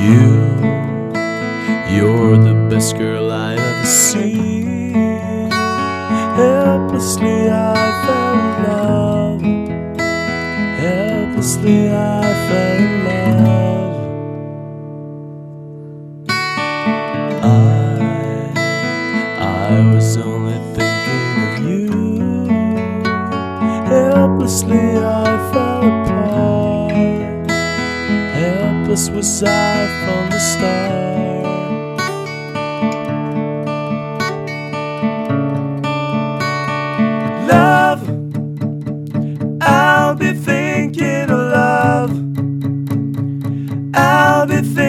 You, you're the best girl I ever seen. Helplessly I fell in love. Helplessly I fell in love. I, I was only thinking of you. Helplessly I. eye from the star. Love, I'll be thinking of love. I'll be thinking.